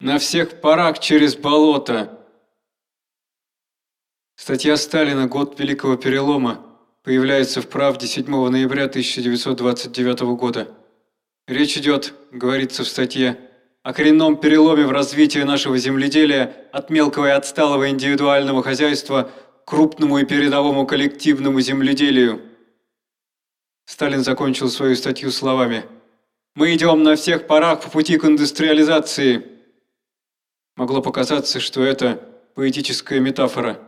На всех парах через болото. Статья Сталина «Год Великого Перелома» появляется в «Правде» 7 ноября 1929 года. Речь идет, говорится в статье, о коренном переломе в развитии нашего земледелия от мелкого и отсталого индивидуального хозяйства к крупному и передовому коллективному земледелию. Сталин закончил свою статью словами «Мы идем на всех парах по пути к индустриализации». Могло показаться, что это поэтическая метафора.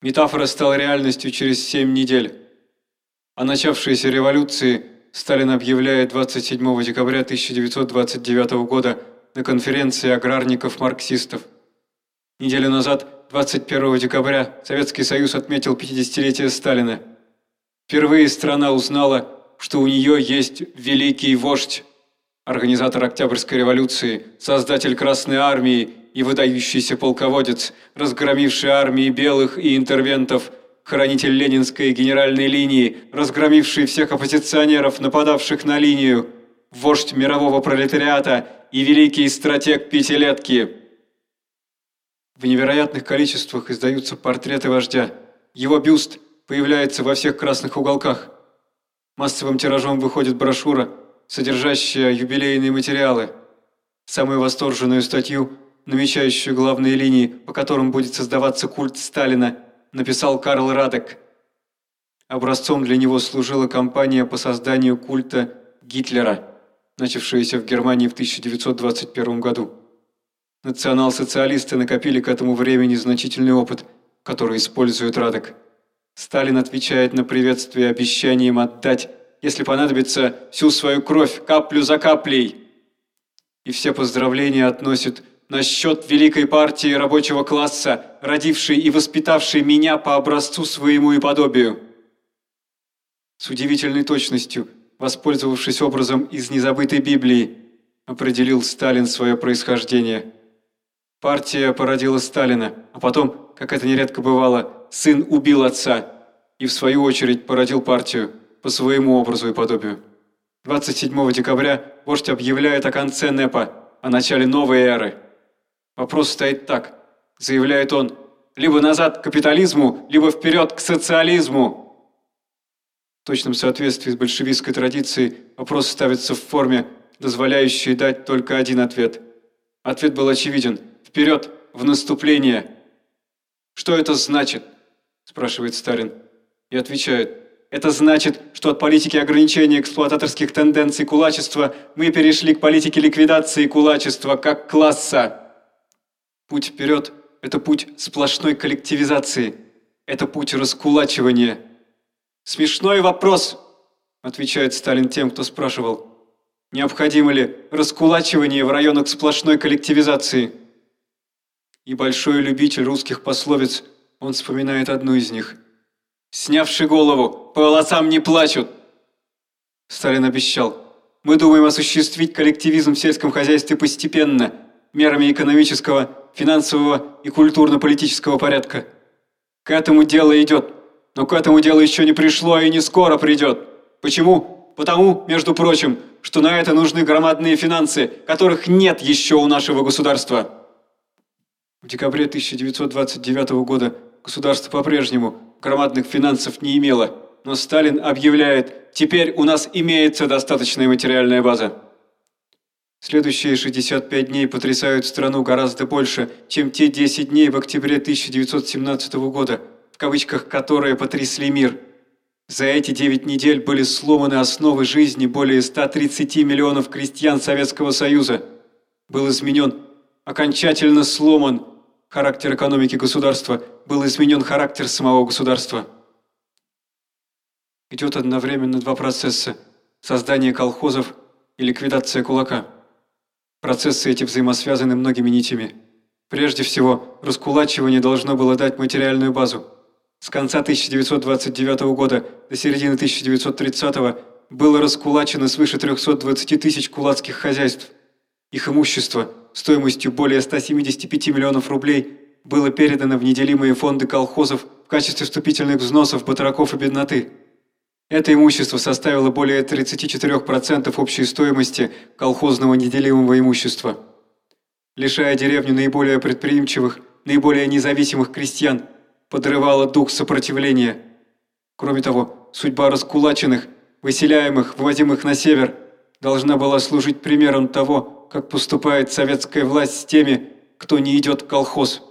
Метафора стала реальностью через семь недель. О начавшейся революции Сталин объявляет 27 декабря 1929 года на конференции аграрников-марксистов. Неделю назад, 21 декабря, Советский Союз отметил 50-летие Сталина. Впервые страна узнала, что у нее есть великий вождь, организатор Октябрьской революции, создатель Красной Армии и выдающийся полководец, разгромивший армии белых и интервентов, хранитель ленинской генеральной линии, разгромивший всех оппозиционеров, нападавших на линию, вождь мирового пролетариата и великий стратег пятилетки. В невероятных количествах издаются портреты вождя. Его бюст появляется во всех красных уголках. Массовым тиражом выходит брошюра – содержащая юбилейные материалы, самую восторженную статью, намечающую главные линии, по которым будет создаваться культ Сталина, написал Карл Радек. Образцом для него служила кампания по созданию культа Гитлера, начавшаяся в Германии в 1921 году. Национал-социалисты накопили к этому времени значительный опыт, который использует Радек. Сталин отвечает на приветствие обещанием отдать если понадобится, всю свою кровь каплю за каплей. И все поздравления относят на счет великой партии рабочего класса, родившей и воспитавшей меня по образцу своему и подобию. С удивительной точностью, воспользовавшись образом из незабытой Библии, определил Сталин свое происхождение. Партия породила Сталина, а потом, как это нередко бывало, сын убил отца и в свою очередь породил партию по своему образу и подобию. 27 декабря вождь объявляет о конце НЭПа, о начале новой эры. Вопрос стоит так, заявляет он, либо назад к капитализму, либо вперед к социализму. В точном соответствии с большевистской традицией вопрос ставится в форме, дозволяющей дать только один ответ. Ответ был очевиден. Вперед, в наступление. «Что это значит?» – спрашивает Сталин. И отвечает – это значит, что от политики ограничения эксплуататорских тенденций кулачества мы перешли к политике ликвидации кулачества как класса. Путь вперед – это путь сплошной коллективизации. Это путь раскулачивания. «Смешной вопрос», – отвечает Сталин тем, кто спрашивал. «Необходимо ли раскулачивание в районах сплошной коллективизации?» И большой любитель русских пословиц, он вспоминает одну из них – снявший голову, по волосам не плачут. Сталин обещал. Мы думаем осуществить коллективизм в сельском хозяйстве постепенно, мерами экономического, финансового и культурно-политического порядка. К этому дело идет. Но к этому делу еще не пришло и не скоро придет. Почему? Потому, между прочим, что на это нужны громадные финансы, которых нет еще у нашего государства. В декабре 1929 года государство по-прежнему громадных финансов не имело, но Сталин объявляет «теперь у нас имеется достаточная материальная база». Следующие 65 дней потрясают страну гораздо больше, чем те 10 дней в октябре 1917 года, в кавычках «которые потрясли мир». За эти 9 недель были сломаны основы жизни более 130 миллионов крестьян Советского Союза. Был изменен, окончательно сломан характер экономики государства, был изменен характер самого государства. Идет одновременно два процесса – создание колхозов и ликвидация кулака. Процессы эти взаимосвязаны многими нитями. Прежде всего, раскулачивание должно было дать материальную базу. С конца 1929 года до середины 1930 было раскулачено свыше 320 тысяч кулацких хозяйств. Их имущество стоимостью более 175 миллионов рублей было передано в неделимые фонды колхозов в качестве вступительных взносов батраков и бедноты. Это имущество составило более 34% общей стоимости колхозного неделимого имущества. лишая деревню наиболее предприимчивых, наиболее независимых крестьян, подрывала дух сопротивления. Кроме того, судьба раскулаченных, выселяемых, ввозимых на север, должна была служить примером того, как поступает советская власть с теми, кто не идет в колхоз.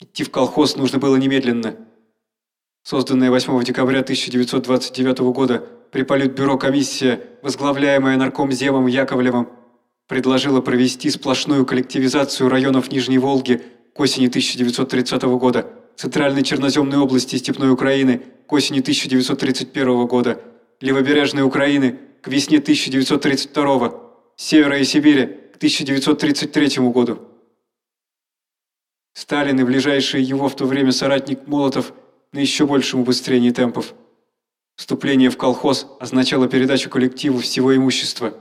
Идти в колхоз нужно было немедленно. Созданная 8 декабря 1929 года при Политбюро комиссия, возглавляемая наркомземом Яковлевым, предложила провести сплошную коллективизацию районов Нижней Волги к осени 1930 года, Центральной Черноземной области Степной Украины к осени 1931 года, Левобережной Украины к весне 1932, Севера и Сибири к 1933 году. Сталин и ближайший его в то время соратник Молотов на еще большем убыстрении темпов. Вступление в колхоз означало передачу коллективу всего имущества.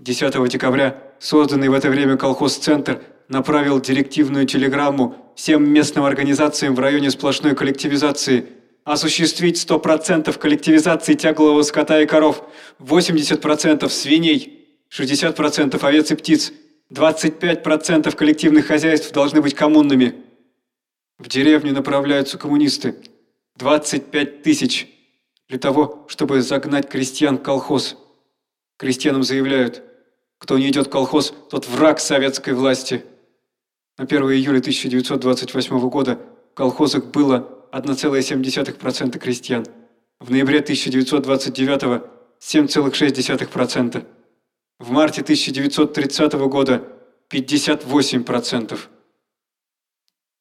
10 декабря созданный в это время колхоз-центр направил директивную телеграмму всем местным организациям в районе сплошной коллективизации осуществить 100% коллективизации тяглового скота и коров, 80% свиней, 60% овец и птиц, 25% коллективных хозяйств должны быть коммунными. В деревню направляются коммунисты. 25 тысяч. Для того, чтобы загнать крестьян в колхоз. Крестьянам заявляют, кто не идет в колхоз, тот враг советской власти. На 1 июля 1928 года в колхозах было 1,7% крестьян. В ноябре 1929 – 7,6%. В марте 1930 года 58%.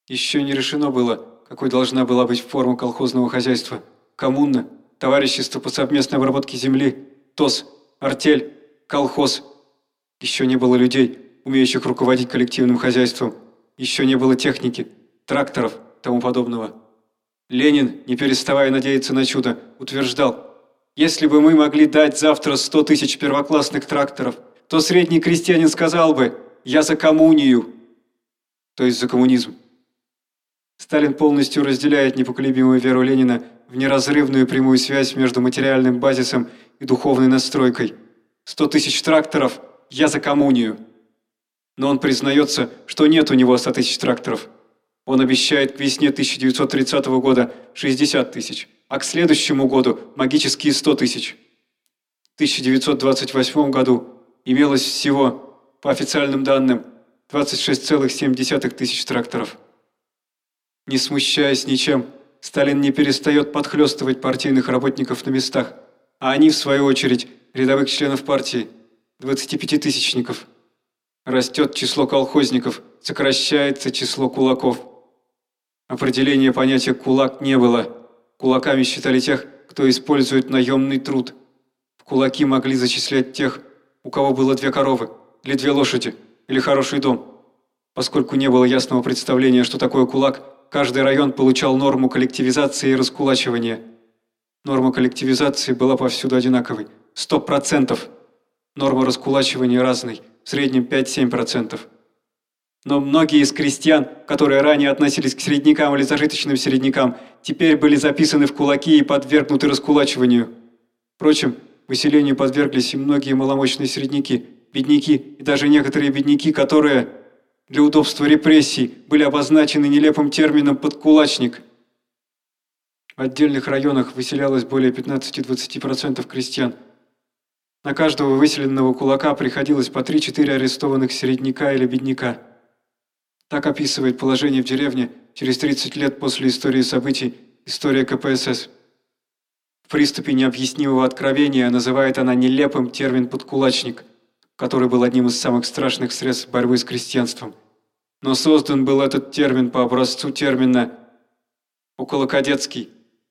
Еще не решено было, какой должна была быть форма колхозного хозяйства. Коммуна, товарищество по совместной обработке земли, ТОС, артель, колхоз. Еще не было людей, умеющих руководить коллективным хозяйством. Еще не было техники, тракторов, тому подобного. Ленин, не переставая надеяться на чудо, утверждал, если бы мы могли дать завтра 100 тысяч первоклассных тракторов, то средний крестьянин сказал бы «я за коммунию», то есть за коммунизм. Сталин полностью разделяет непоколебимую веру Ленина в неразрывную прямую связь между материальным базисом и духовной настройкой. «Сто тысяч тракторов – я за коммунию». Но он признается, что нет у него 100 тысяч тракторов. Он обещает к весне 1930 года 60 тысяч а к следующему году магические 100 тысяч. В 1928 году имелось всего, по официальным данным, 26,7 тысяч тракторов. Не смущаясь ничем, Сталин не перестает подхлестывать партийных работников на местах, а они, в свою очередь, рядовых членов партии, 25-тысячников. Растет число колхозников, сокращается число кулаков. Определения понятия «кулак» не было – Кулаками считали тех, кто использует наемный труд. В кулаки могли зачислять тех, у кого было две коровы, или две лошади, или хороший дом. Поскольку не было ясного представления, что такое кулак, каждый район получал норму коллективизации и раскулачивания. Норма коллективизации была повсюду одинаковой – 100%. Норма раскулачивания разной, в среднем 5-7%. Но многие из крестьян, которые ранее относились к середнякам или зажиточным середнякам, теперь были записаны в кулаки и подвергнуты раскулачиванию. Впрочем, выселению подверглись и многие маломощные середняки, бедняки и даже некоторые бедняки, которые для удобства репрессий были обозначены нелепым термином «подкулачник». В отдельных районах выселялось более 15-20% крестьян. На каждого выселенного кулака приходилось по 3-4 арестованных середняка или бедняка. Так описывает положение в деревне через 30 лет после истории событий история КПСС. В приступе необъяснимого откровения называет она нелепым термин «подкулачник», который был одним из самых страшных средств борьбы с крестьянством. Но создан был этот термин по образцу термина «околокадетский»,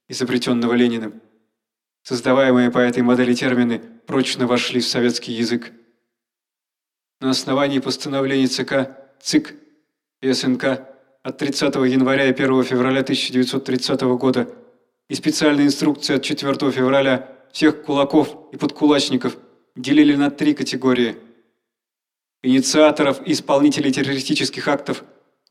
изобретенного Лениным. Создаваемые по этой модели термины прочно вошли в советский язык. На основании постановлений ЦК ЦИК и СНК от 30 января и 1 февраля 1930 года и специальная инструкция от 4 февраля всех кулаков и подкулачников делили на три категории. Инициаторов и исполнителей террористических актов,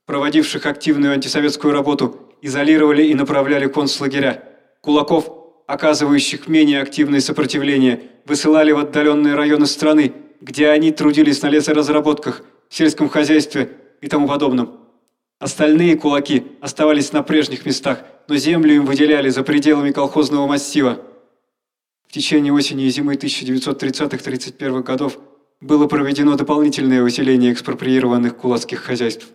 проводивших активную антисоветскую работу, изолировали и направляли концлагеря. Кулаков, оказывающих менее активное сопротивление, высылали в отдаленные районы страны, где они трудились на лесоразработках сельском хозяйстве и тому подобном. Остальные кулаки оставались на прежних местах, но землю им выделяли за пределами колхозного массива. В течение осени и зимы 1930-31 годов было проведено дополнительное выселение экспроприированных кулацких хозяйств.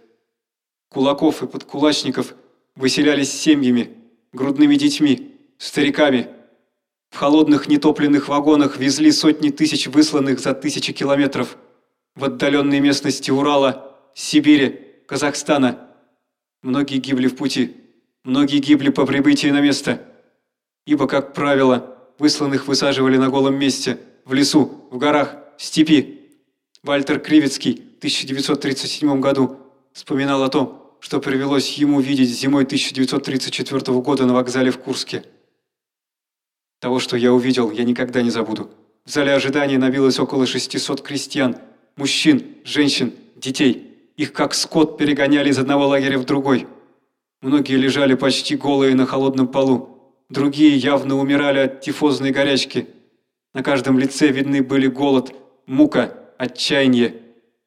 Кулаков и подкулачников выселялись семьями, грудными детьми, стариками. В холодных нетопленных вагонах везли сотни тысяч высланных за тысячи километров в отдаленные местности Урала, Сибири, Казахстана. Многие гибли в пути, многие гибли по прибытии на место. Ибо, как правило, высланных высаживали на голом месте, в лесу, в горах, в степи. Вальтер Кривицкий в 1937 году вспоминал о том, что привелось ему видеть зимой 1934 года на вокзале в Курске. Того, что я увидел, я никогда не забуду. В зале ожидания набилось около 600 крестьян, мужчин, женщин, детей. Их как скот перегоняли из одного лагеря в другой. Многие лежали почти голые на холодном полу. Другие явно умирали от тифозной горячки. На каждом лице видны были голод, мука, отчаяние.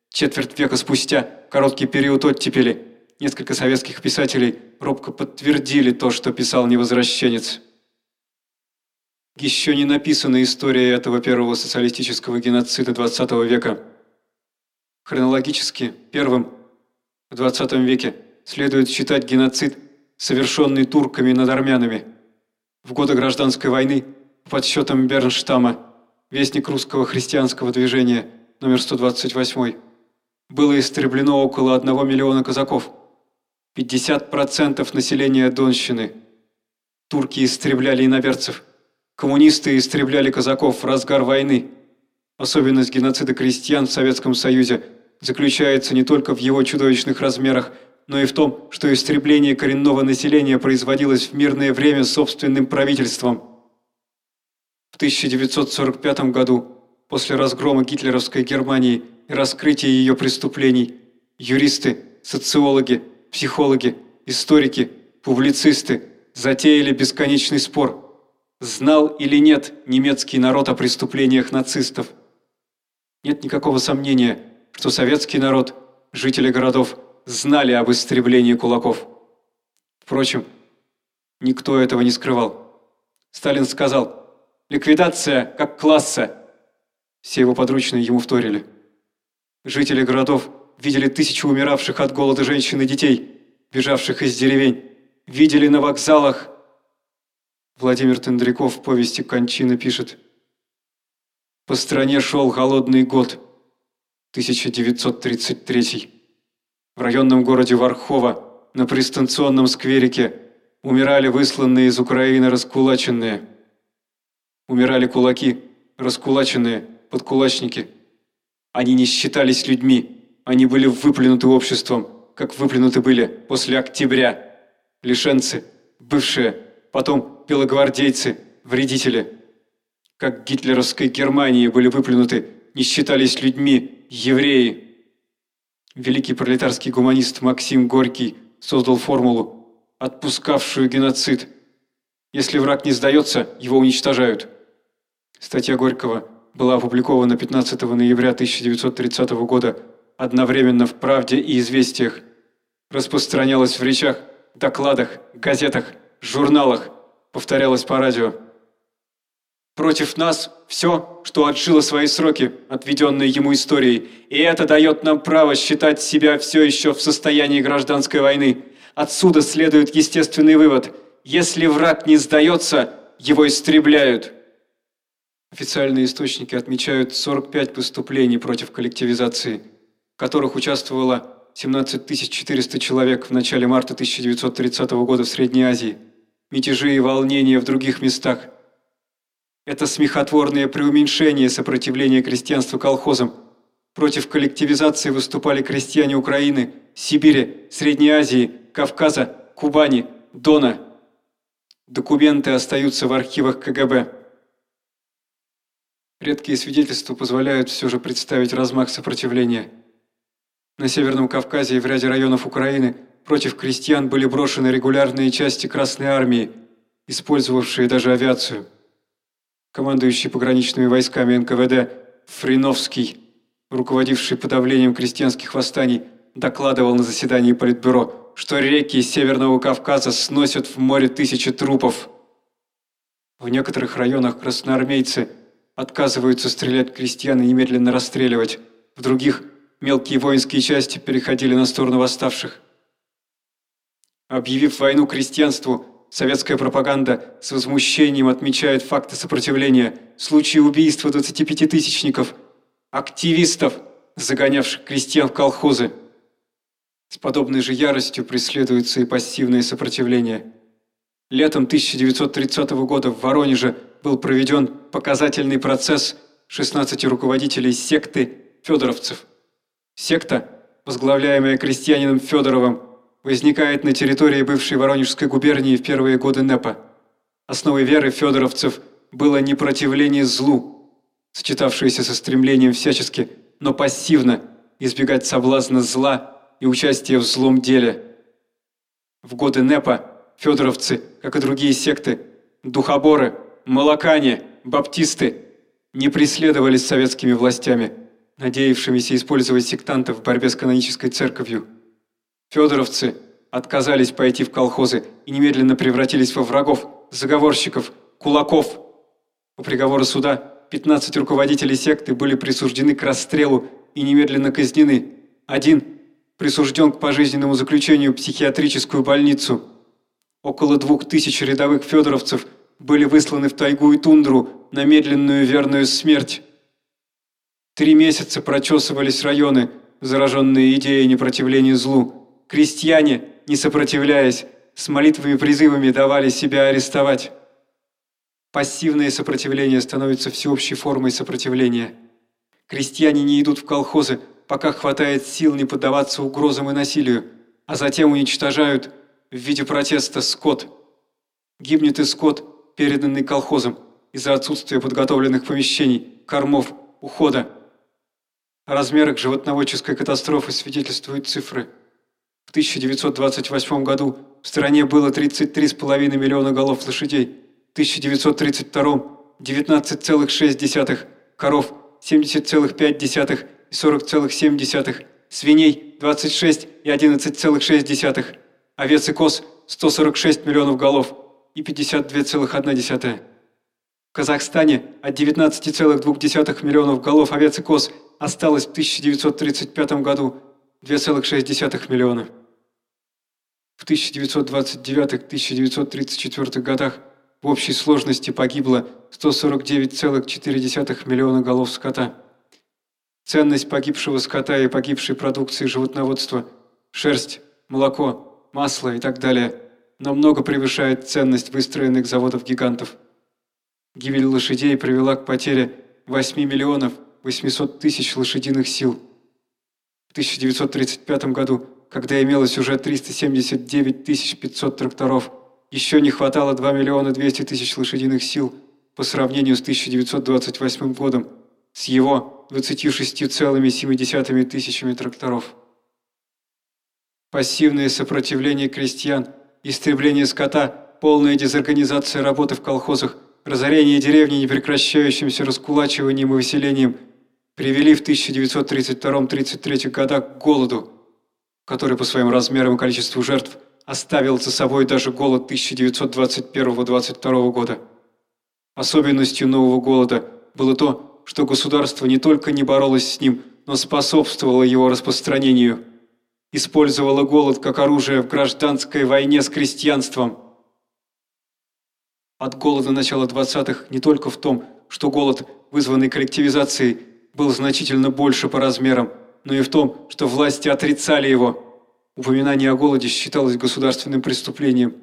Четверть века спустя, короткий период оттепели, несколько советских писателей робко подтвердили то, что писал невозвращенец. Еще не написана история этого первого социалистического геноцида XX века. Хронологически первым в XX веке следует считать геноцид, совершенный турками над армянами. В годы гражданской войны, по подсчетам Бернштама, вестник русского христианского движения, номер 128, было истреблено около 1 миллиона казаков, 50% населения Донщины. Турки истребляли иноверцев – Коммунисты истребляли казаков в разгар войны. Особенность геноцида крестьян в Советском Союзе заключается не только в его чудовищных размерах, но и в том, что истребление коренного населения производилось в мирное время собственным правительством. В 1945 году, после разгрома гитлеровской Германии и раскрытия ее преступлений, юристы, социологи, психологи, историки, публицисты затеяли бесконечный спор – Знал или нет немецкий народ о преступлениях нацистов? Нет никакого сомнения, что советский народ, жители городов, знали об истреблении кулаков. Впрочем, никто этого не скрывал. Сталин сказал «Ликвидация как класса». Все его подручные ему вторили. Жители городов видели тысячи умиравших от голода женщин и детей, бежавших из деревень, видели на вокзалах Владимир Тендряков в повести «Кончина» пишет «По стране шел голодный год, 1933 В районном городе Вархова, на пристанционном скверике, умирали высланные из Украины раскулаченные. Умирали кулаки, раскулаченные, подкулачники. Они не считались людьми, они были выплюнуты обществом, как выплюнуты были после октября. Лишенцы, бывшие, потом белогвардейцы, вредители. Как гитлеровской Германии были выплюнуты, не считались людьми, евреи. Великий пролетарский гуманист Максим Горький создал формулу, отпускавшую геноцид. Если враг не сдается, его уничтожают. Статья Горького была опубликована 15 ноября 1930 года одновременно в «Правде» и «Известиях». Распространялась в речах, докладах, газетах, журналах, повторялось по радио. Против нас все, что отжило свои сроки, отведенные ему историей, и это дает нам право считать себя все еще в состоянии гражданской войны. Отсюда следует естественный вывод. Если враг не сдается, его истребляют. Официальные источники отмечают 45 поступлений против коллективизации, в которых участвовало 17 400 человек в начале марта 1930 года в Средней Азии – мятежи и волнения в других местах. Это смехотворное преуменьшение сопротивления крестьянства колхозам. Против коллективизации выступали крестьяне Украины, Сибири, Средней Азии, Кавказа, Кубани, Дона. Документы остаются в архивах КГБ. Редкие свидетельства позволяют все же представить размах сопротивления. На Северном Кавказе и в ряде районов Украины – Против крестьян были брошены регулярные части Красной Армии, использовавшие даже авиацию. Командующий пограничными войсками НКВД Фриновский руководивший подавлением крестьянских восстаний, докладывал на заседании Политбюро, что реки Северного Кавказа сносят в море тысячи трупов. В некоторых районах красноармейцы отказываются стрелять крестьян и немедленно расстреливать. В других мелкие воинские части переходили на сторону восставших. Объявив войну крестьянству, советская пропаганда с возмущением отмечает факты сопротивления, случаи убийства 25-тысячников, активистов, загонявших крестьян в колхозы. С подобной же яростью преследуется и пассивное сопротивление. Летом 1930 года в Воронеже был проведен показательный процесс 16 руководителей секты федоровцев. Секта, возглавляемая крестьянином Федоровым, возникает на территории бывшей Воронежской губернии в первые годы НЭПа. Основой веры федоровцев было непротивление злу, сочетавшееся со стремлением всячески, но пассивно избегать соблазна зла и участия в злом деле. В годы НЭПа федоровцы, как и другие секты, духоборы, молокане, баптисты, не преследовались советскими властями, надеявшимися использовать сектантов в борьбе с канонической церковью. Федоровцы отказались пойти в колхозы и немедленно превратились во врагов, заговорщиков, кулаков. По приговору суда 15 руководителей секты были присуждены к расстрелу и немедленно казнены. Один присужден к пожизненному заключению в психиатрическую больницу. Около двух тысяч рядовых федоровцев были высланы в тайгу и тундру на медленную верную смерть. Три месяца прочесывались районы, зараженные идеей непротивления злу. Крестьяне, не сопротивляясь, с молитвами-призывами давали себя арестовать. Пассивное сопротивление становится всеобщей формой сопротивления. Крестьяне не идут в колхозы, пока хватает сил не поддаваться угрозам и насилию, а затем уничтожают в виде протеста скот. Гибнет и скот, переданный колхозом, из-за отсутствия подготовленных помещений, кормов, ухода. О размерах животноводческой катастрофы свидетельствуют цифры – в 1928 году в стране было 33,5 миллиона голов лошадей, в 1932 – 19,6, коров – 70,5 и 40,7, свиней – 26 и 11,6, овец и коз – 146 миллионов голов и 52,1. В Казахстане от 19,2 миллионов голов овец и коз осталось в 1935 году 2,6 миллиона. В 1929-1934 годах в общей сложности погибло 149,4 миллиона голов скота. Ценность погибшего скота и погибшей продукции животноводства – шерсть, молоко, масло и так далее – намного превышает ценность выстроенных заводов-гигантов. Гибель лошадей привела к потере 8 миллионов 800 тысяч лошадиных сил. В 1935 году когда имелось уже 379 500 тракторов, еще не хватало 2 миллиона 200 тысяч лошадиных сил по сравнению с 1928 годом, с его 26,7 тысячами тракторов. Пассивное сопротивление крестьян, истребление скота, полная дезорганизация работы в колхозах, разорение деревни непрекращающимся раскулачиванием и выселением привели в 1932-33 годах к голоду – который по своим размерам и количеству жертв оставил за собой даже голод 1921-22 года. Особенностью нового голода было то, что государство не только не боролось с ним, но способствовало его распространению, использовало голод как оружие в гражданской войне с крестьянством. От голода начала 20-х не только в том, что голод, вызванный коллективизацией, был значительно больше по размерам, но и в том, что власти отрицали его. Упоминание о голоде считалось государственным преступлением.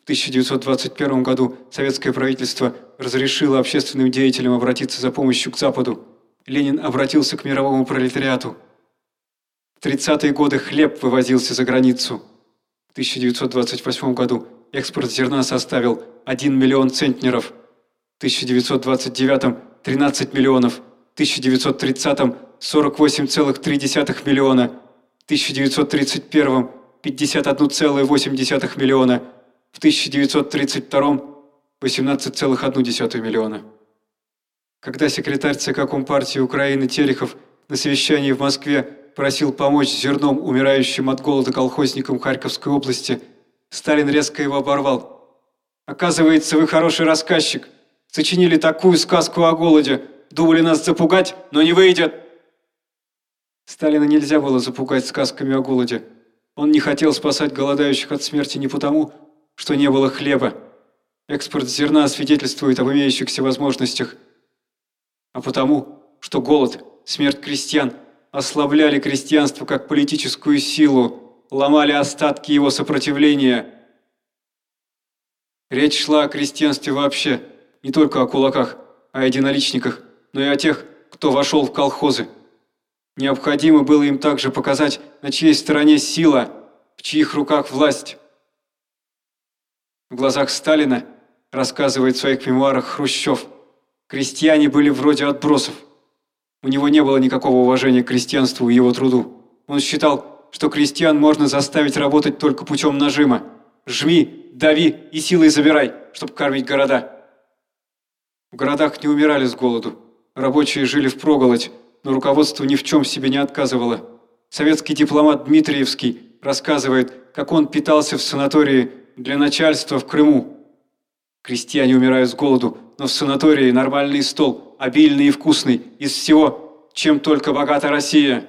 В 1921 году советское правительство разрешило общественным деятелям обратиться за помощью к Западу. Ленин обратился к мировому пролетариату. В 30-е годы хлеб вывозился за границу. В 1928 году экспорт зерна составил 1 миллион центнеров. В 1929 – 13 миллионов. В 1930 – 48,3 миллиона. В 1931 – 51,8 миллиона. В 1932 – 18,1 миллиона. Когда секретарь ЦК Компартии Украины Терехов на совещании в Москве просил помочь зерном умирающим от голода колхозникам Харьковской области, Сталин резко его оборвал. «Оказывается, вы хороший рассказчик. Сочинили такую сказку о голоде. Думали нас запугать, но не выйдет!» Сталина нельзя было запугать сказками о голоде. Он не хотел спасать голодающих от смерти не потому, что не было хлеба. Экспорт зерна свидетельствует об имеющихся возможностях, а потому, что голод, смерть крестьян ослабляли крестьянство как политическую силу, ломали остатки его сопротивления. Речь шла о крестьянстве вообще, не только о кулаках, о единоличниках, но и о тех, кто вошел в колхозы. Необходимо было им также показать, на чьей стороне сила, в чьих руках власть. В глазах Сталина, рассказывает в своих мемуарах Хрущев, крестьяне были вроде отбросов. У него не было никакого уважения к крестьянству и его труду. Он считал, что крестьян можно заставить работать только путем нажима. Жми, дави и силой забирай, чтобы кормить города. В городах не умирали с голоду. Рабочие жили в проголодь, но руководство ни в чем себе не отказывало. Советский дипломат Дмитриевский рассказывает, как он питался в санатории для начальства в Крыму. Крестьяне умирают с голоду, но в санатории нормальный стол, обильный и вкусный, из всего, чем только богата Россия.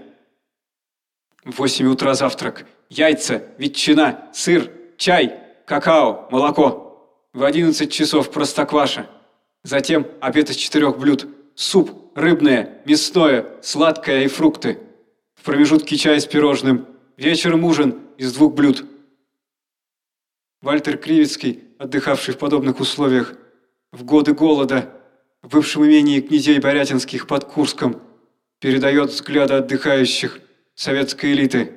В 8 утра завтрак. Яйца, ветчина, сыр, чай, какао, молоко. В 11 часов простокваша. Затем обед из четырех блюд. Суп, рыбное, мясное, сладкое и фрукты. В промежутке чай с пирожным. Вечером ужин из двух блюд. Вальтер Кривицкий, отдыхавший в подобных условиях, в годы голода, в бывшем имении князей Борятинских под Курском, передает взгляды отдыхающих советской элиты.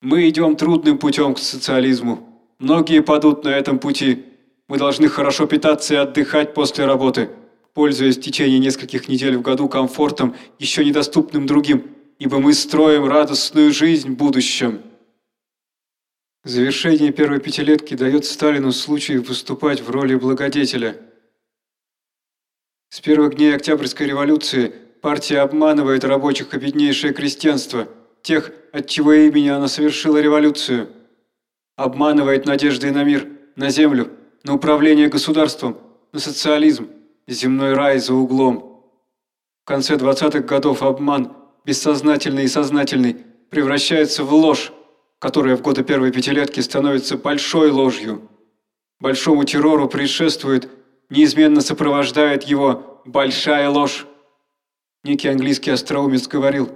Мы идем трудным путем к социализму. Многие падут на этом пути. Мы должны хорошо питаться и отдыхать после работы пользуясь в течение нескольких недель в году комфортом, еще недоступным другим, ибо мы строим радостную жизнь в будущем. Завершение первой пятилетки дает Сталину случай выступать в роли благодетеля. С первых дней Октябрьской революции партия обманывает рабочих и беднейшее крестьянство, тех, от чьего имени она совершила революцию. Обманывает надеждой на мир, на землю, на управление государством, на социализм, земной рай за углом. В конце 20-х годов обман, бессознательный и сознательный, превращается в ложь, которая в годы первой пятилетки становится большой ложью. Большому террору предшествует, неизменно сопровождает его большая ложь. Некий английский остроумец говорил,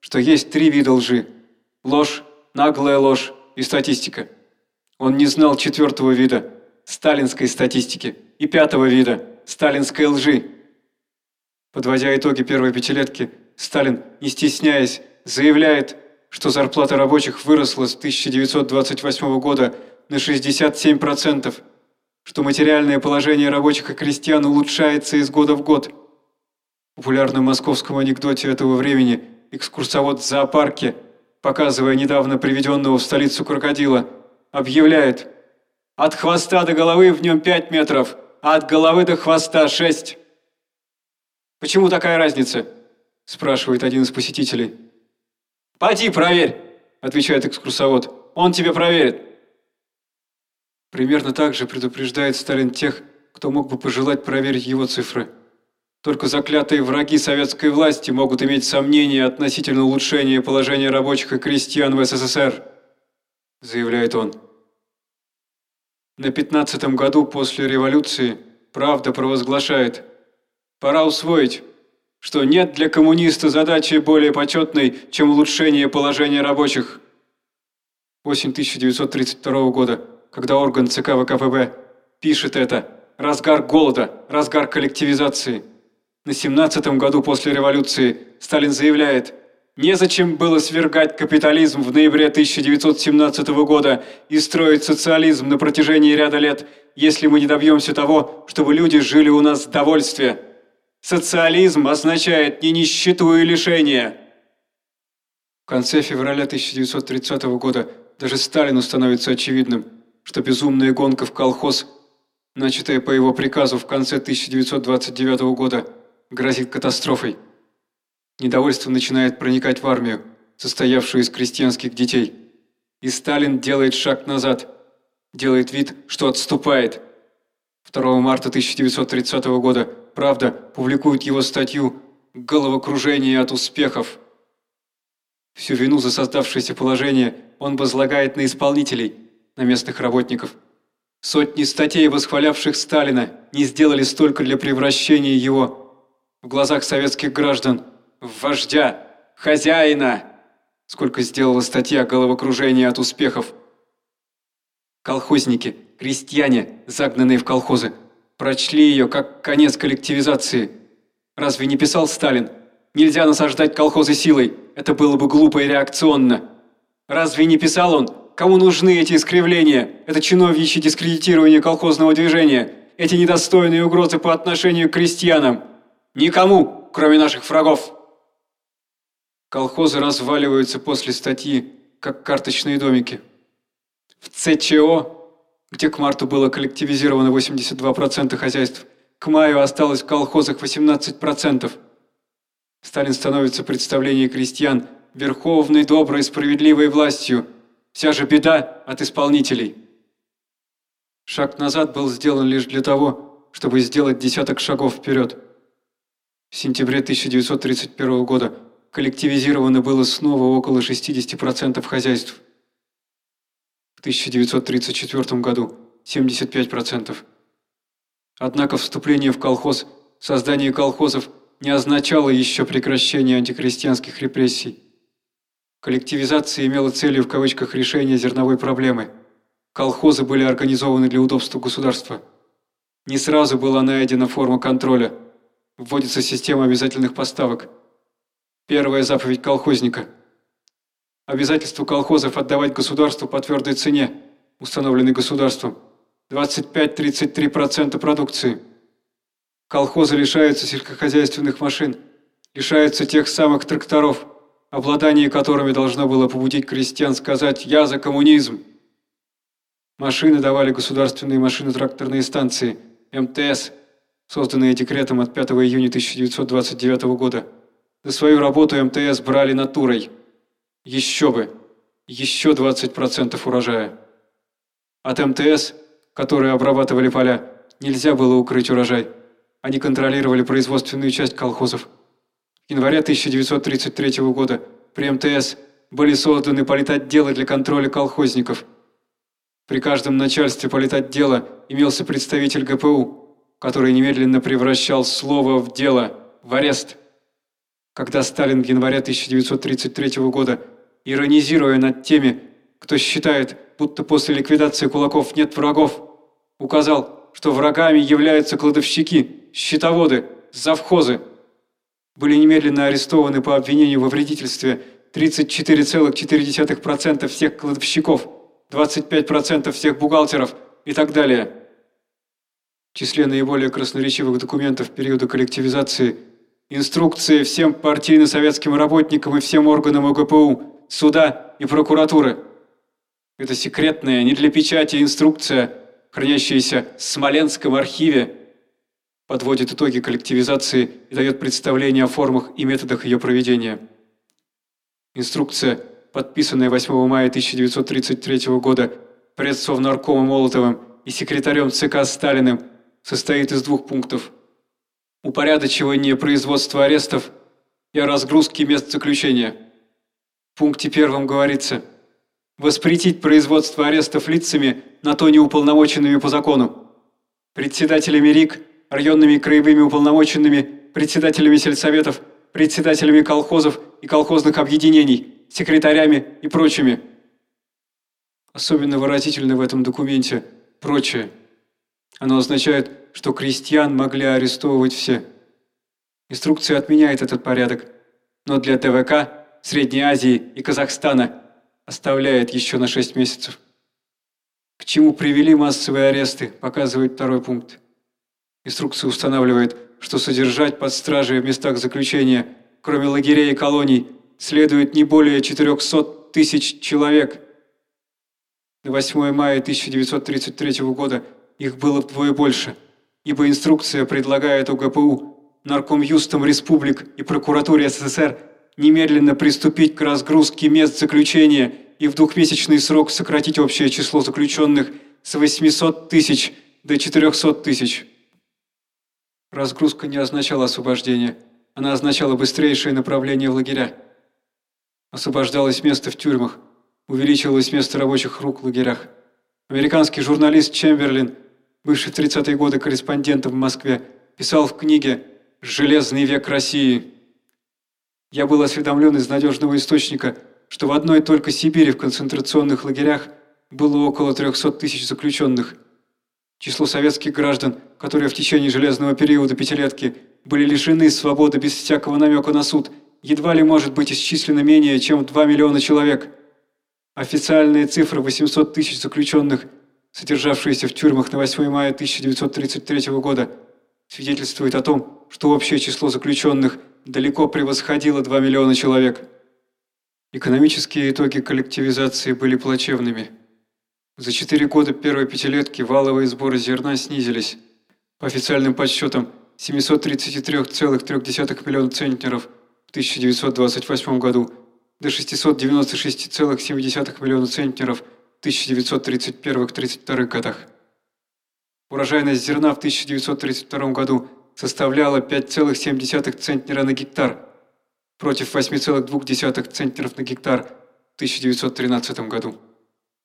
что есть три вида лжи – ложь, наглая ложь и статистика. Он не знал четвертого вида – сталинской статистики, и пятого вида – сталинской лжи. Подводя итоги первой пятилетки, Сталин, не стесняясь, заявляет, что зарплата рабочих выросла с 1928 года на 67%, что материальное положение рабочих и крестьян улучшается из года в год. В популярном московском анекдоте этого времени экскурсовод в зоопарке, показывая недавно приведенного в столицу крокодила, объявляет «От хвоста до головы в нем 5 метров, а от головы до хвоста шесть. «Почему такая разница?» – спрашивает один из посетителей. «Поди, проверь!» – отвечает экскурсовод. «Он тебе проверит!» Примерно так же предупреждает Сталин тех, кто мог бы пожелать проверить его цифры. Только заклятые враги советской власти могут иметь сомнения относительно улучшения положения рабочих и крестьян в СССР, заявляет он. На пятнадцатом году после революции «Правда» провозглашает «Пора усвоить, что нет для коммуниста задачи более почетной, чем улучшение положения рабочих». Осень 1932 года, когда орган ЦК ВКПБ пишет это «Разгар голода, разгар коллективизации». На 17-м году после революции Сталин заявляет – Незачем было свергать капитализм в ноябре 1917 года и строить социализм на протяжении ряда лет, если мы не добьемся того, чтобы люди жили у нас в довольстве. Социализм означает не нищету и лишение. В конце февраля 1930 года даже Сталину становится очевидным, что безумная гонка в колхоз, начатая по его приказу в конце 1929 года, грозит катастрофой. Недовольство начинает проникать в армию, состоявшую из крестьянских детей. И Сталин делает шаг назад, делает вид, что отступает. 2 марта 1930 года «Правда» публикует его статью «Головокружение от успехов». Всю вину за создавшееся положение он возлагает на исполнителей, на местных работников. Сотни статей, восхвалявших Сталина, не сделали столько для превращения его в глазах советских граждан вождя, хозяина, сколько сделала статья «Головокружение от успехов». Колхозники, крестьяне, загнанные в колхозы, прочли ее как конец коллективизации. Разве не писал Сталин – Нельзя насаждать колхозы силой. Это было бы глупо и реакционно. Разве не писал он, кому нужны эти искривления, это чиновничье дискредитирование колхозного движения, эти недостойные угрозы по отношению к крестьянам? Никому, кроме наших врагов. Колхозы разваливаются после статьи, как карточные домики. В ЦЧО, где к марту было коллективизировано 82% хозяйств, к маю осталось в колхозах 18%. Сталин становится представление крестьян верховной, доброй, справедливой властью. Вся же беда от исполнителей. Шаг назад был сделан лишь для того, чтобы сделать десяток шагов вперед. В сентябре 1931 года коллективизировано было снова около 60% хозяйств. В 1934 году 75%. Однако вступление в колхоз, создание колхозов – не означало еще прекращение антикрестьянских репрессий. Коллективизация имела целью в кавычках решение зерновой проблемы. Колхозы были организованы для удобства государства. Не сразу была найдена форма контроля. Вводится система обязательных поставок. Первая заповедь колхозника. Обязательство колхозов отдавать государству по твердой цене, установленной государством. 25-33% продукции. Колхозы лишаются сельскохозяйственных машин, лишаются тех самых тракторов, обладание которыми должно было побудить крестьян сказать «Я за коммунизм». Машины давали государственные машины-тракторные станции, МТС, созданные декретом от 5 июня 1929 года. За свою работу МТС брали натурой. Еще бы! Еще 20% урожая. От МТС, которые обрабатывали поля, нельзя было укрыть урожай. Они контролировали производственную часть колхозов. В январе 1933 года при МТС были созданы политотделы для контроля колхозников. При каждом начальстве политотдела имелся представитель ГПУ, который немедленно превращал слово в дело, в арест. Когда Сталин в январе 1933 года, иронизируя над теми, кто считает, будто после ликвидации кулаков нет врагов, указал, что врагами являются кладовщики – счетоводы, завхозы были немедленно арестованы по обвинению во вредительстве 34,4% всех кладовщиков, 25% всех бухгалтеров и так далее. В числе наиболее красноречивых документов периода коллективизации инструкции всем партийно-советским работникам и всем органам ОГПУ, суда и прокуратуры. Это секретная, не для печати инструкция, хранящаяся в Смоленском архиве подводит итоги коллективизации и дает представление о формах и методах ее проведения. Инструкция, подписанная 8 мая 1933 года предсовнаркомом Молотовым и секретарем ЦК Сталиным, состоит из двух пунктов. Упорядочивание производства арестов и о разгрузке мест заключения. В пункте первом говорится «Воспретить производство арестов лицами, на то неуполномоченными по закону, председателями РИК – районными краевыми уполномоченными, председателями сельсоветов, председателями колхозов и колхозных объединений, секретарями и прочими. Особенно выразительно в этом документе «прочее». Оно означает, что крестьян могли арестовывать все. Инструкция отменяет этот порядок, но для ТВК, Средней Азии и Казахстана оставляет еще на 6 месяцев. К чему привели массовые аресты, показывает второй пункт. Инструкция устанавливает, что содержать под стражей в местах заключения, кроме лагерей и колоний, следует не более 400 тысяч человек. На 8 мая 1933 года их было вдвое больше, ибо инструкция предлагает УГПУ наркомюстам республик и прокуратуре СССР немедленно приступить к разгрузке мест заключения и в двухмесячный срок сократить общее число заключенных с 800 тысяч до 400 тысяч. Разгрузка не означала освобождение, она означала быстрейшее направление в лагеря. Освобождалось место в тюрьмах, увеличивалось место рабочих рук в лагерях. Американский журналист Чемберлин, бывший в 30-е годы корреспондентом в Москве, писал в книге «Железный век России». Я был осведомлен из надежного источника, что в одной только Сибири в концентрационных лагерях было около 300 тысяч заключенных. Число советских граждан, которые в течение железного периода пятилетки были лишены свободы без всякого намека на суд, едва ли может быть исчислено менее чем 2 миллиона человек. Официальные цифры 800 тысяч заключенных, содержавшиеся в тюрьмах на 8 мая 1933 года, свидетельствуют о том, что общее число заключенных далеко превосходило 2 миллиона человек. Экономические итоги коллективизации были плачевными. За четыре года первой пятилетки валовые сборы зерна снизились. По официальным подсчетам 733,3 миллиона центнеров в 1928 году до 696,7 миллиона центнеров 1931-32 годах. Урожайность зерна в 1932 году составляла 5,7 центнера на гектар – против 8,2 центнеров на гектар в 1913 году.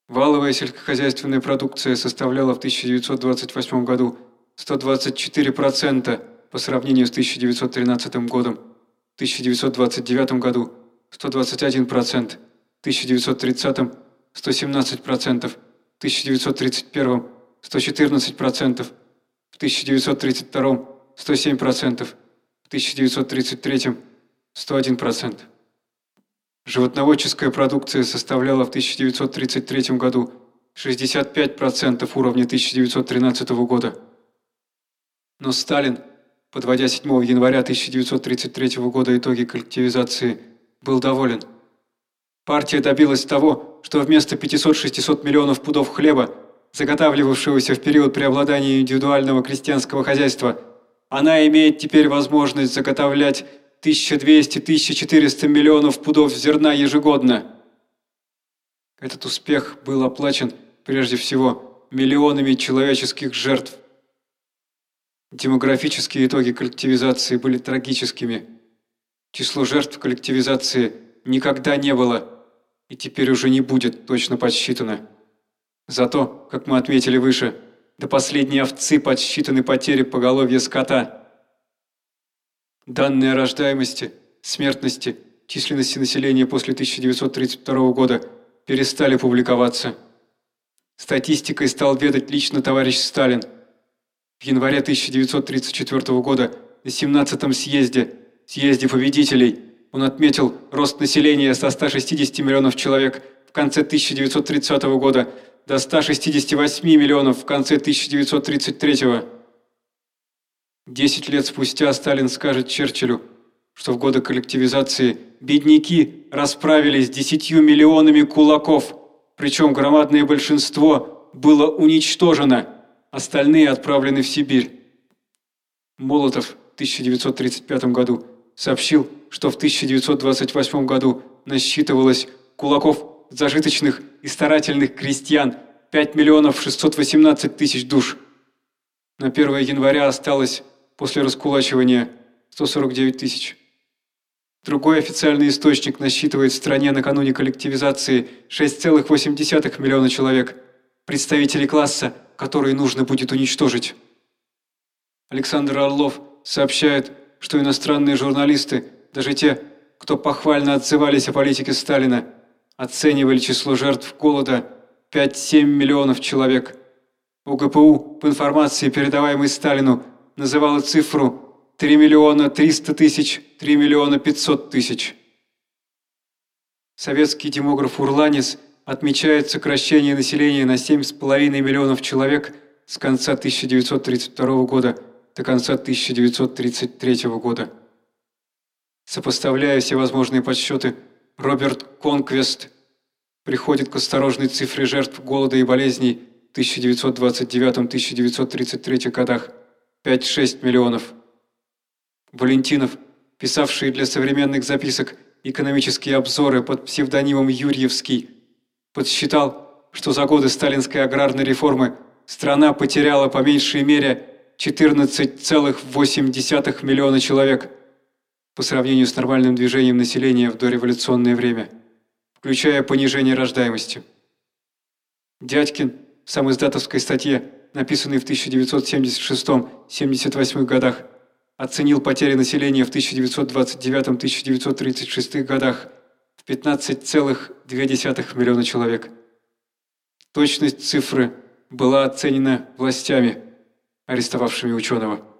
Валовая сельскохозяйственная продукция составляла в 1928 году 124% по сравнению с 1913 годом, в 1929 году 121%, в 1930 117%, в 1931 114%, в 1932 107%, в 1933 101%. Животноводческая продукция составляла в 1933 году 65% уровня 1913 года. Но Сталин, подводя 7 января 1933 года итоги коллективизации, был доволен. Партия добилась того, что вместо 500-600 миллионов пудов хлеба, заготавливавшегося в период преобладания индивидуального крестьянского хозяйства, она имеет теперь возможность заготовлять 1200-1400 миллионов пудов зерна ежегодно. Этот успех был оплачен прежде всего миллионами человеческих жертв. Демографические итоги коллективизации были трагическими. Число жертв коллективизации никогда не было и теперь уже не будет точно подсчитано. Зато, как мы отметили выше, до последней овцы подсчитаны потери поголовья скота – Данные о рождаемости, смертности, численности населения после 1932 года перестали публиковаться. Статистикой стал ведать лично товарищ Сталин. В январе 1934 года на 17-м съезде, съезде победителей, он отметил рост населения со 160 миллионов человек в конце 1930 года до 168 миллионов в конце 1933 года. Десять лет спустя Сталин скажет Черчиллю, что в годы коллективизации бедняки расправились с десятью миллионами кулаков, причем громадное большинство было уничтожено, остальные отправлены в Сибирь. Молотов в 1935 году сообщил, что в 1928 году насчитывалось кулаков зажиточных и старательных крестьян 5 миллионов 618 тысяч душ. На 1 января осталось после раскулачивания 149 тысяч. Другой официальный источник насчитывает в стране накануне коллективизации 6,8 миллиона человек, представителей класса, которые нужно будет уничтожить. Александр Орлов сообщает, что иностранные журналисты, даже те, кто похвально отзывались о политике Сталина, оценивали число жертв голода 5-7 миллионов человек. УГПУ, по информации, передаваемой Сталину, называла цифру 3 миллиона 300 тысяч, 3 миллиона 500 тысяч. Советский демограф Урланис отмечает сокращение населения на 7,5 миллионов человек с конца 1932 года до конца 1933 года. Сопоставляя все возможные подсчеты, Роберт Конквест приходит к осторожной цифре жертв голода и болезней в 1929-1933 годах – 5-6 миллионов. Валентинов, писавший для современных записок экономические обзоры под псевдонимом Юрьевский, подсчитал, что за годы сталинской аграрной реформы страна потеряла по меньшей мере 14,8 миллиона человек по сравнению с нормальным движением населения в дореволюционное время, включая понижение рождаемости. Дядькин в самоиздатовской статье, написанной в 1976-78 годах, оценил потери населения в 1929-1936 годах в 15,2 миллиона человек. Точность цифры была оценена властями, арестовавшими ученого.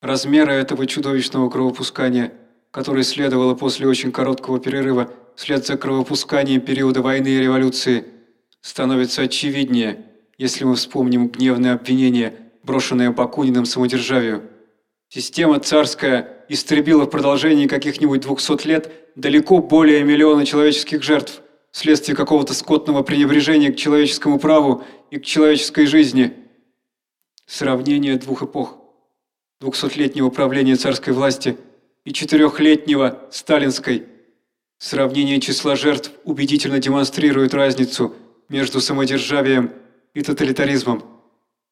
Размеры этого чудовищного кровопускания, которое следовало после очень короткого перерыва вслед за кровопусканием периода войны и революции – становится очевиднее, если мы вспомним гневное обвинение, брошенное Бакуниным самодержавию. Система царская истребила в продолжении каких-нибудь двухсот лет далеко более миллиона человеческих жертв вследствие какого-то скотного пренебрежения к человеческому праву и к человеческой жизни. Сравнение двух эпох. Двухсотлетнего правления царской власти и четырехлетнего сталинской. Сравнение числа жертв убедительно демонстрирует разницу – между самодержавием и тоталитаризмом,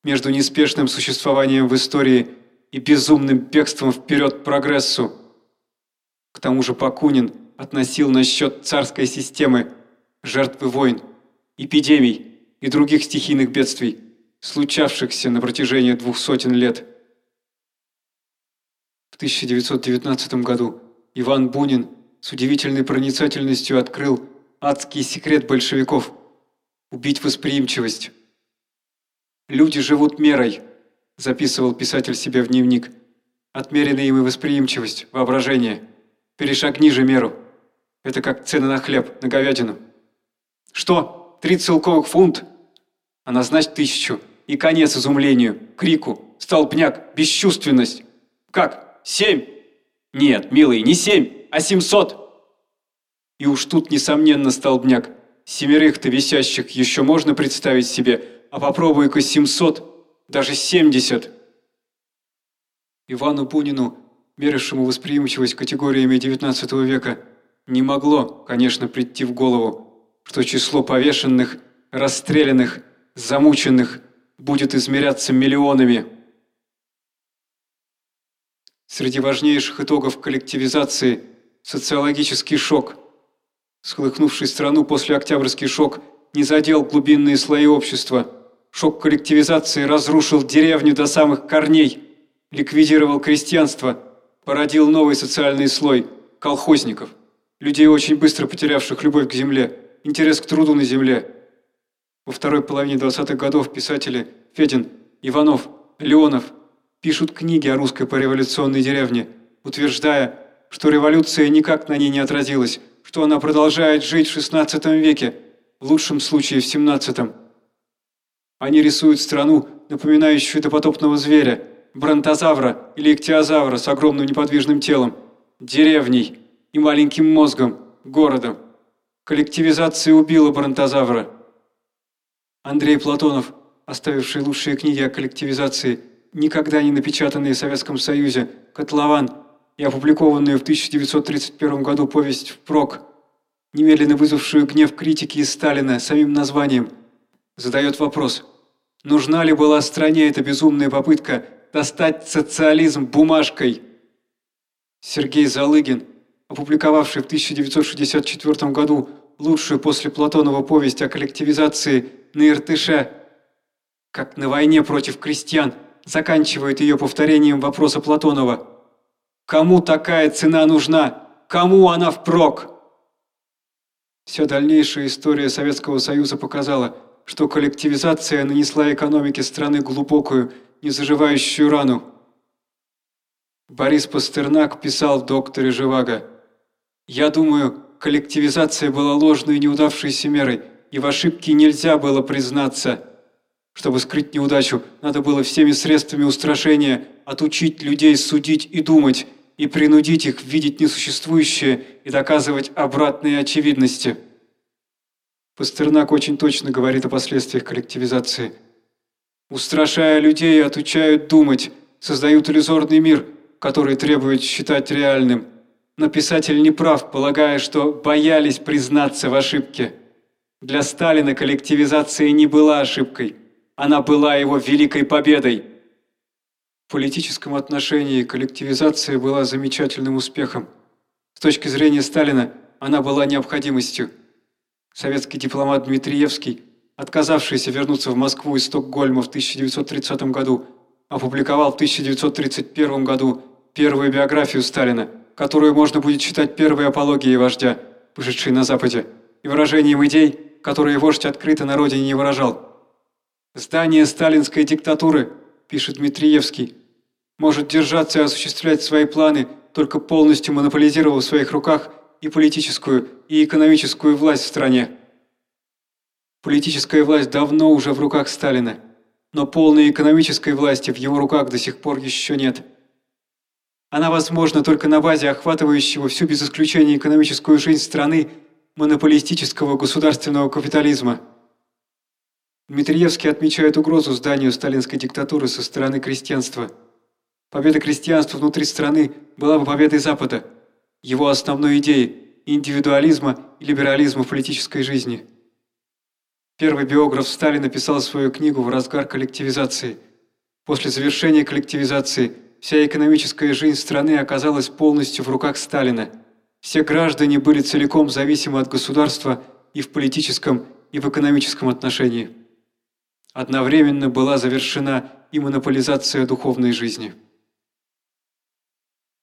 между неспешным существованием в истории и безумным бегством вперед прогрессу. К тому же Пакунин относил на счет царской системы жертвы войн, эпидемий и других стихийных бедствий, случавшихся на протяжении двух сотен лет. В 1919 году Иван Бунин с удивительной проницательностью открыл адский секрет большевиков – убить восприимчивость. «Люди живут мерой», – записывал писатель себе в дневник. «Отмеренная им и восприимчивость, воображение. Перешагни же меру. Это как цены на хлеб, на говядину». «Что? Три целковых фунт?» «А назначь тысячу. И конец изумлению, крику, столбняк, бесчувственность. Как? Семь?» «Нет, милый, не семь, а семьсот!» И уж тут, несомненно, столбняк. Семерых-то висящих еще можно представить себе, а попробуй-ка 700, даже 70. Ивану Бунину, мерившему восприимчивость категориями XIX века, не могло, конечно, прийти в голову, что число повешенных, расстрелянных, замученных будет измеряться миллионами. Среди важнейших итогов коллективизации – социологический шок – Схлыхнувший страну после Октябрьский шок не задел глубинные слои общества. Шок коллективизации разрушил деревню до самых корней, ликвидировал крестьянство, породил новый социальный слой – колхозников, людей, очень быстро потерявших любовь к земле, интерес к труду на земле. Во второй половине 20-х годов писатели Федин, Иванов, Леонов пишут книги о русской пореволюционной деревне, утверждая, что революция никак на ней не отразилась, что она продолжает жить в XVI веке, в лучшем случае в XVII. Они рисуют страну, напоминающую допотопного зверя, бронтозавра или иктиозавра с огромным неподвижным телом, деревней и маленьким мозгом, городом. Коллективизация убила бронтозавра. Андрей Платонов, оставивший лучшие книги о коллективизации, никогда не напечатанные в Советском Союзе, «Котлован», и опубликованную в 1931 году повесть «Впрок», немедленно вызвавшую гнев критики из Сталина самим названием, задает вопрос, нужна ли была стране эта безумная попытка достать социализм бумажкой? Сергей Залыгин, опубликовавший в 1964 году лучшую после Платонова повесть о коллективизации на Иртыше, как на войне против крестьян, заканчивает ее повторением вопроса Платонова – Кому такая цена нужна? Кому она впрок? Вся дальнейшая история Советского Союза показала, что коллективизация нанесла экономике страны глубокую, незаживающую рану. Борис Пастернак писал в «Докторе Живаго». «Я думаю, коллективизация была ложной и неудавшейся мерой, и в ошибке нельзя было признаться. Чтобы скрыть неудачу, надо было всеми средствами устрашения отучить людей судить и думать, и принудить их видеть несуществующее и доказывать обратные очевидности. Пастернак очень точно говорит о последствиях коллективизации. Устрашая людей, отучают думать, создают иллюзорный мир, который требует считать реальным. Но писатель не прав, полагая, что боялись признаться в ошибке. Для Сталина коллективизация не была ошибкой. Она была его великой победой. В политическом отношении коллективизация была замечательным успехом. С точки зрения Сталина она была необходимостью. Советский дипломат Дмитриевский, отказавшийся вернуться в Москву из Стокгольма в 1930 году, опубликовал в 1931 году первую биографию Сталина, которую можно будет считать первой апологией вождя, вышедшей на Западе, и выражением идей, которые вождь открыто на родине не выражал. «Здание сталинской диктатуры», – пишет Дмитриевский, – «может держаться и осуществлять свои планы, только полностью монополизировав в своих руках и политическую, и экономическую власть в стране». Политическая власть давно уже в руках Сталина, но полной экономической власти в его руках до сих пор еще нет. Она возможна только на базе охватывающего всю без исключения экономическую жизнь страны монополистического государственного капитализма. Дмитриевский отмечает угрозу зданию сталинской диктатуры со стороны крестьянства. Победа крестьянства внутри страны была бы победой Запада, его основной идеи – индивидуализма и либерализма в политической жизни. Первый биограф Сталина писал свою книгу в разгар коллективизации. После завершения коллективизации вся экономическая жизнь страны оказалась полностью в руках Сталина – все граждане были целиком зависимы от государства и в политическом, и в экономическом отношении. Одновременно была завершена и монополизация духовной жизни.